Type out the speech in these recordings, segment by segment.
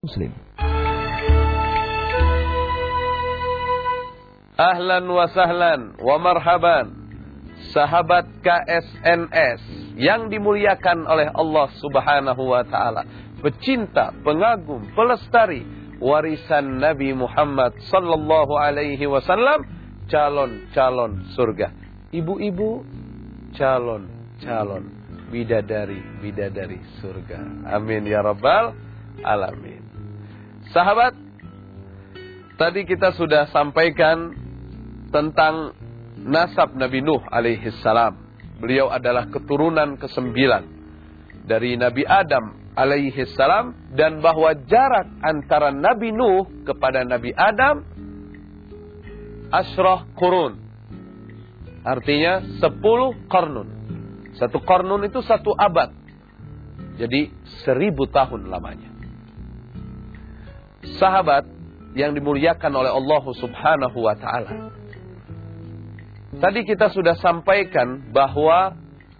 Muslim. Ahlan wa sahlan wa marhaban. Sahabat KSNS yang dimuliakan oleh Allah subhanahu wa ta'ala. Pecinta, pengagum, pelestari warisan Nabi Muhammad sallallahu alaihi wasallam Calon-calon surga. Ibu-ibu calon-calon bidadari-bidadari surga. Amin ya rabbal alamin Sahabat, tadi kita sudah sampaikan tentang nasab Nabi Nuh alaihi salam. Beliau adalah keturunan kesembilan dari Nabi Adam alaihi salam dan bahwa jarak antara Nabi Nuh kepada Nabi Adam asrah kurun. Artinya sepuluh kornun. Satu kornun itu satu abad. Jadi seribu tahun lamanya sahabat yang dimuliakan oleh Allah Subhanahu wa taala. Tadi kita sudah sampaikan bahwa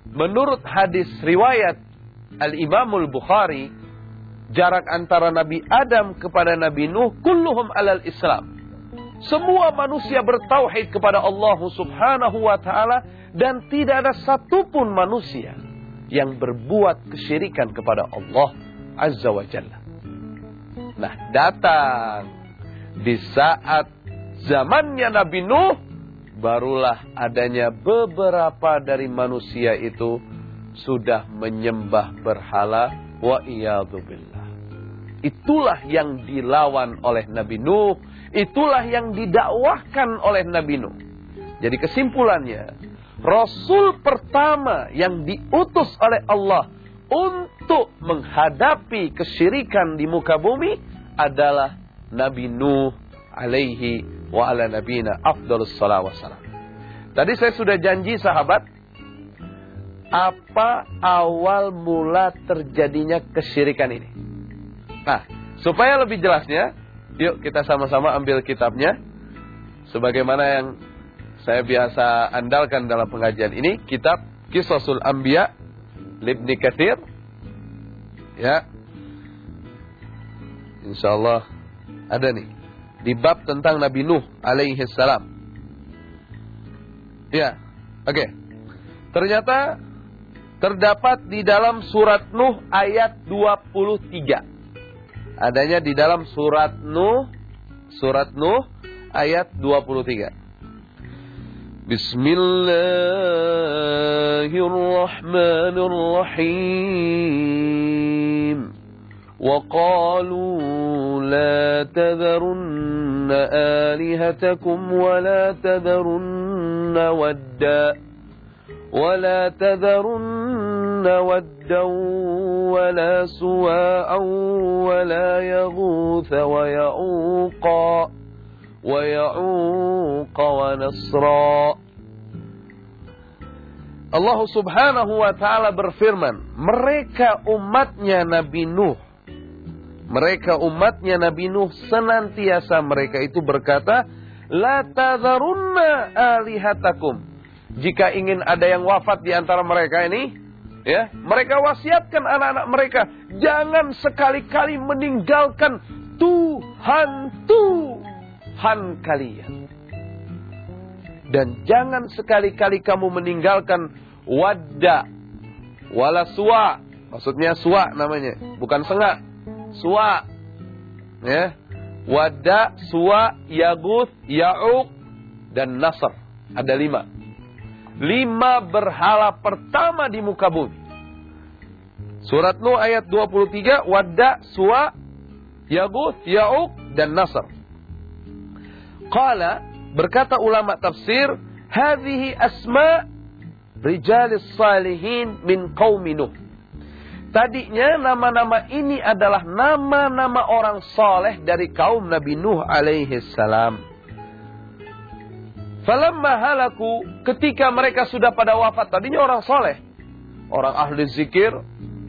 menurut hadis riwayat Al-Imamul Bukhari jarak antara Nabi Adam kepada Nabi Nuh kulluhum alal Islam. Semua manusia bertauhid kepada Allah Subhanahu wa taala dan tidak ada satupun manusia yang berbuat kesyirikan kepada Allah Azza wa Jalla. Nah, datang di saat zamannya Nabi Nuh, barulah adanya beberapa dari manusia itu sudah menyembah berhala wa iyadzubillah. Itulah yang dilawan oleh Nabi Nuh, itulah yang didakwahkan oleh Nabi Nuh. Jadi kesimpulannya, Rasul pertama yang diutus oleh Allah untuk menghadapi kesyirikan di muka bumi adalah Nabi Nuh alaihi wa ala nabina afdalus salam. Tadi saya sudah janji sahabat, apa awal mula terjadinya kesyirikan ini? Nah, supaya lebih jelasnya, yuk kita sama-sama ambil kitabnya. Sebagaimana yang saya biasa andalkan dalam pengajian ini, kitab Kisasul Anbiya Libni Kathir. Ya, Insya Allah ada nih. Di bab tentang Nabi Nuh alaihi salam. Ya, oke. Okay. Ternyata terdapat di dalam surat Nuh ayat 23. Adanya di dalam surat Nuh, surat Nuh ayat 23. Bismillahirrahmanirrahim. وقالوا لا تذرن آلهتكم ولا تذرن ودا ولا تذرن ودا ولا سواء ولا يغوث ويعوق ويعوق ونصرا Allah subhanahu wa ta'ala berfirman, mereka umatnya Nabi Nuh mereka umatnya Nabi Nuh senantiasa mereka itu berkata, La tadharunna alihatakum. Jika ingin ada yang wafat di antara mereka ini, ya, mereka wasiatkan anak-anak mereka, jangan sekali-kali meninggalkan Tuhan Tuhan kalian. Dan jangan sekali-kali kamu meninggalkan wadda wala suwa. Maksudnya suwa namanya, bukan sengak suwa. Ya. Wada, suwa, yaguth, ya'uq, dan nasr. Ada lima. Lima berhala pertama di muka bumi. Surat Nuh ayat 23, Wada, suwa, yaguth, ya'uq, dan nasr. Qala, berkata ulama tafsir, Hadhihi asma rijalis salihin min qawmi Nuh. Tadinya nama-nama ini adalah nama-nama orang soleh dari kaum Nabi Nuh alaihi salam. Falamma halaku ketika mereka sudah pada wafat tadinya orang soleh. Orang ahli zikir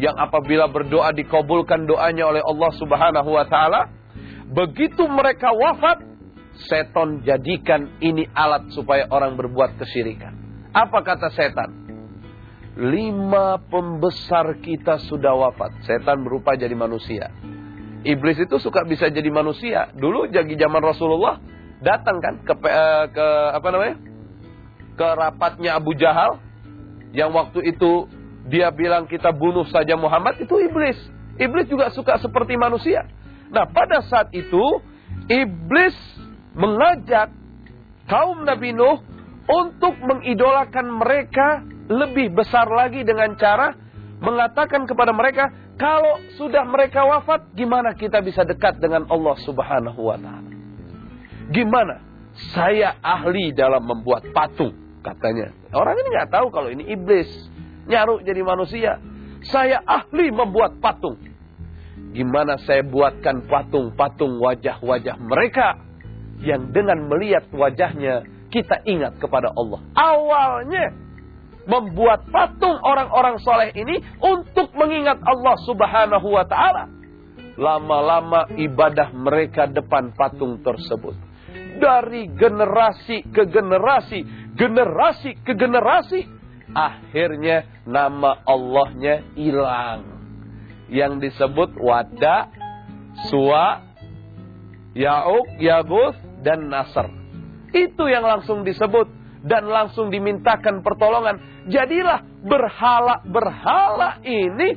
yang apabila berdoa dikabulkan doanya oleh Allah subhanahu wa ta'ala. Begitu mereka wafat, seton jadikan ini alat supaya orang berbuat kesyirikan. Apa kata setan? lima pembesar kita sudah wafat. Setan berupa jadi manusia. Iblis itu suka bisa jadi manusia. Dulu jadi zaman Rasulullah datang kan ke eh, ke apa namanya? ke rapatnya Abu Jahal yang waktu itu dia bilang kita bunuh saja Muhammad itu iblis. Iblis juga suka seperti manusia. Nah, pada saat itu iblis mengajak kaum Nabi Nuh untuk mengidolakan mereka lebih besar lagi dengan cara mengatakan kepada mereka, kalau sudah mereka wafat, gimana kita bisa dekat dengan Allah Subhanahu wa taala? Gimana? Saya ahli dalam membuat patung, katanya. Orang ini nggak tahu kalau ini iblis, nyaruk jadi manusia. Saya ahli membuat patung. Gimana saya buatkan patung-patung wajah-wajah mereka yang dengan melihat wajahnya kita ingat kepada Allah. Awalnya membuat patung orang-orang soleh ini untuk mengingat Allah Subhanahu wa Ta'ala. Lama-lama ibadah mereka depan patung tersebut, dari generasi ke generasi, generasi ke generasi, akhirnya nama Allahnya hilang. Yang disebut Wada, Suwa, Ya'uk, Yaguth, dan Nasr. Itu yang langsung disebut dan langsung dimintakan pertolongan. Jadilah berhala-berhala ini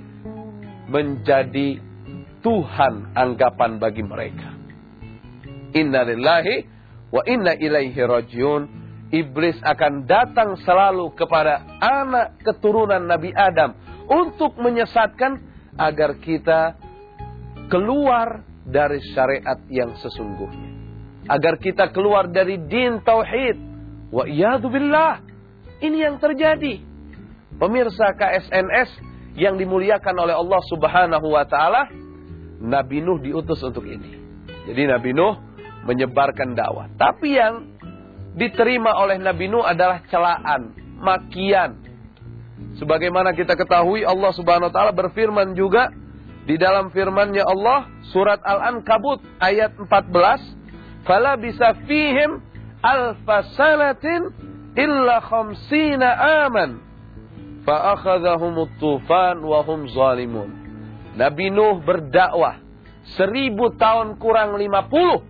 menjadi Tuhan anggapan bagi mereka. Inna lillahi wa inna ilaihi rajiun. Iblis akan datang selalu kepada anak keturunan Nabi Adam untuk menyesatkan agar kita keluar dari syariat yang sesungguhnya. Agar kita keluar dari din tauhid. Wa billah. Ini yang terjadi. Pemirsa KSNS yang dimuliakan oleh Allah Subhanahu wa taala, Nabi Nuh diutus untuk ini. Jadi Nabi Nuh menyebarkan dakwah. Tapi yang diterima oleh Nabi Nuh adalah celaan, makian. Sebagaimana kita ketahui Allah Subhanahu wa taala berfirman juga di dalam firman-Nya Allah surat Al-Ankabut ayat 14, "Fala bisa fihim alfasanatin illa khamsina aman fa akhadhahum tufan wa hum zalimun." Nabi Nuh berdakwah seribu tahun kurang lima puluh.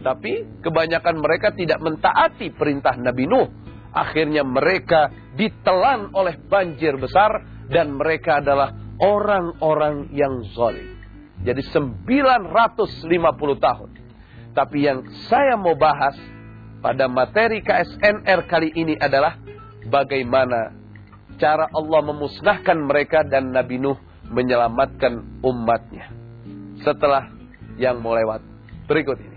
Tapi kebanyakan mereka tidak mentaati perintah Nabi Nuh. Akhirnya mereka ditelan oleh banjir besar dan mereka adalah orang-orang yang zalim. Jadi 950 tahun. Tapi yang saya mau bahas pada materi KSNR kali ini adalah bagaimana cara Allah memusnahkan mereka dan Nabi Nuh menyelamatkan umatnya. Setelah yang mau lewat berikut ini.